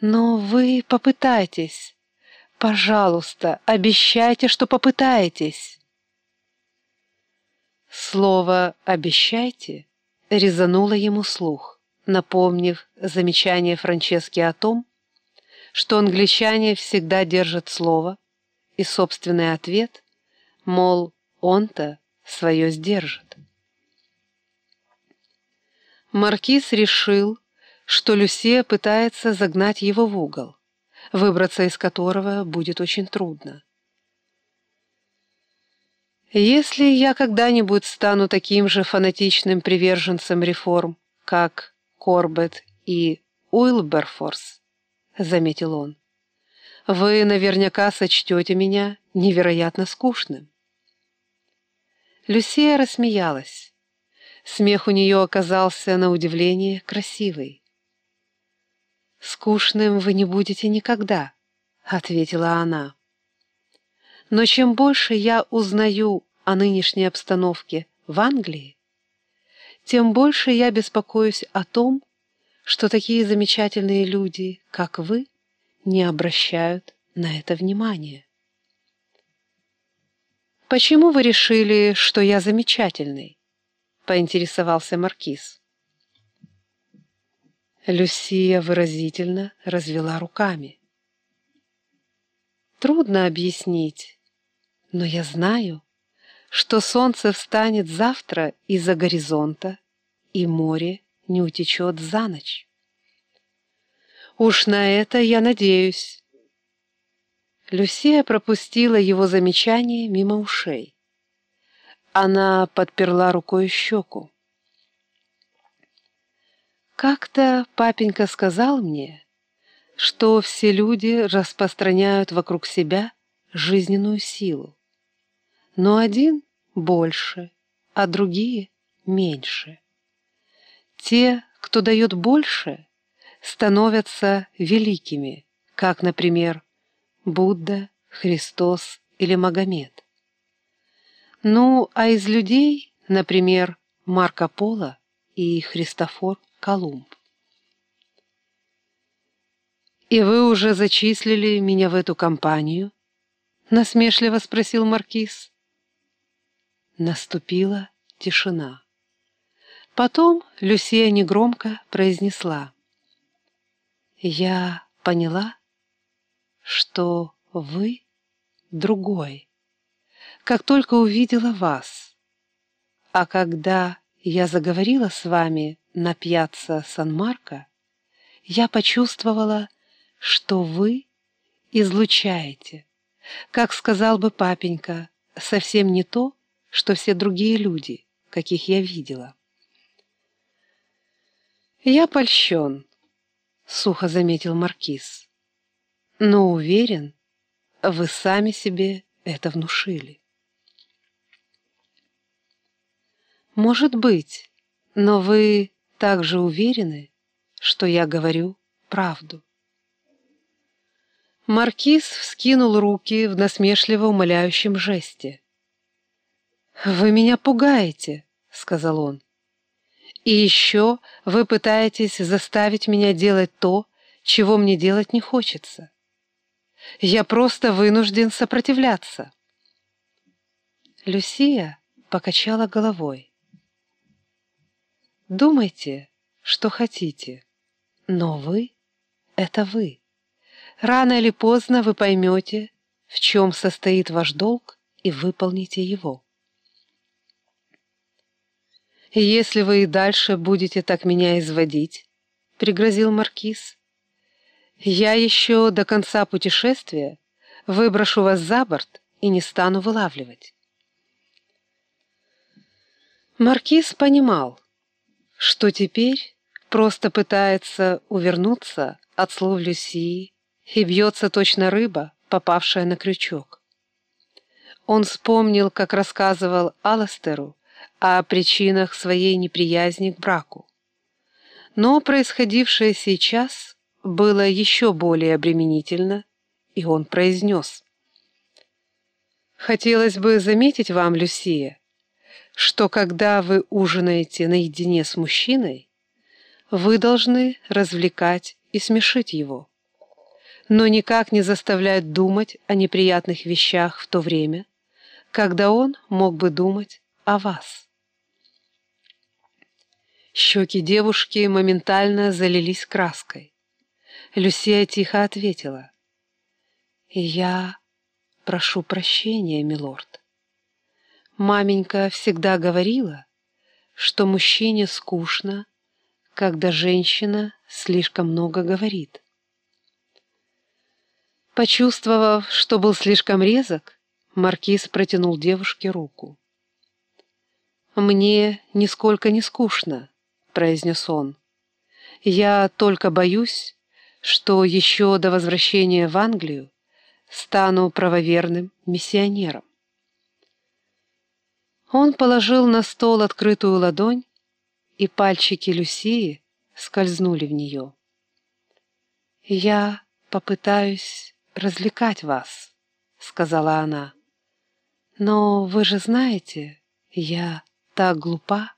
Но вы попытайтесь. Пожалуйста, обещайте, что попытаетесь. Слово «обещайте» резануло ему слух, напомнив замечание Франчески о том, что англичане всегда держат слово, и собственный ответ, мол, он-то свое сдержит. Маркиз решил, что Люсия пытается загнать его в угол, выбраться из которого будет очень трудно. Если я когда-нибудь стану таким же фанатичным приверженцем реформ, как Корбет и Уилберфорс, — заметил он, — вы наверняка сочтете меня невероятно скучным. Люсия рассмеялась. Смех у нее оказался, на удивление, красивый. «Скучным вы не будете никогда», — ответила она. «Но чем больше я узнаю о нынешней обстановке в Англии, тем больше я беспокоюсь о том, что такие замечательные люди, как вы, не обращают на это внимания. «Почему вы решили, что я замечательный?» — поинтересовался Маркиз. Люсия выразительно развела руками. Трудно объяснить, но я знаю, что солнце встанет завтра из-за горизонта, и море не утечет за ночь. Уж на это я надеюсь. Люсия пропустила его замечание мимо ушей. Она подперла рукой щеку. Как-то папенька сказал мне, что все люди распространяют вокруг себя жизненную силу, но один больше, а другие меньше. Те, кто дает больше, становятся великими, как, например, Будда, Христос или Магомед. Ну, а из людей, например, Марко Поло и Христофор Колумб. «И вы уже зачислили меня в эту компанию?» — насмешливо спросил Маркиз. Наступила тишина. Потом Люсия негромко произнесла. «Я поняла, что вы другой, как только увидела вас. А когда я заговорила с вами на пьяцца Сан-Марко, я почувствовала, что вы излучаете, как сказал бы папенька, совсем не то, что все другие люди, каких я видела. «Я польщен», — сухо заметил Маркиз, «но уверен, вы сами себе это внушили». «Может быть, но вы также уверены, что я говорю правду?» Маркиз вскинул руки в насмешливо умоляющем жесте. «Вы меня пугаете», — сказал он. «И еще вы пытаетесь заставить меня делать то, чего мне делать не хочется. Я просто вынужден сопротивляться». Люсия покачала головой. Думайте, что хотите, но вы — это вы. Рано или поздно вы поймете, в чем состоит ваш долг, и выполните его. «Если вы и дальше будете так меня изводить», — пригрозил Маркиз, «я еще до конца путешествия выброшу вас за борт и не стану вылавливать». Маркиз понимал, что теперь просто пытается увернуться от слов Люсии и бьется точно рыба, попавшая на крючок. Он вспомнил, как рассказывал Аластеру о причинах своей неприязни к браку. Но происходившее сейчас было еще более обременительно, и он произнес. «Хотелось бы заметить вам, Люсия, что когда вы ужинаете наедине с мужчиной, вы должны развлекать и смешить его. но никак не заставляет думать о неприятных вещах в то время, когда он мог бы думать о вас. Щеки девушки моментально залились краской. Люсия тихо ответила. «Я прошу прощения, милорд. Маменька всегда говорила, что мужчине скучно, когда женщина слишком много говорит. Почувствовав, что был слишком резок, маркиз протянул девушке руку. «Мне нисколько не скучно», — произнес он. «Я только боюсь, что еще до возвращения в Англию стану правоверным миссионером». Он положил на стол открытую ладонь, и пальчики Люсии скользнули в нее. «Я попытаюсь развлекать вас», — сказала она. «Но вы же знаете, я так глупа».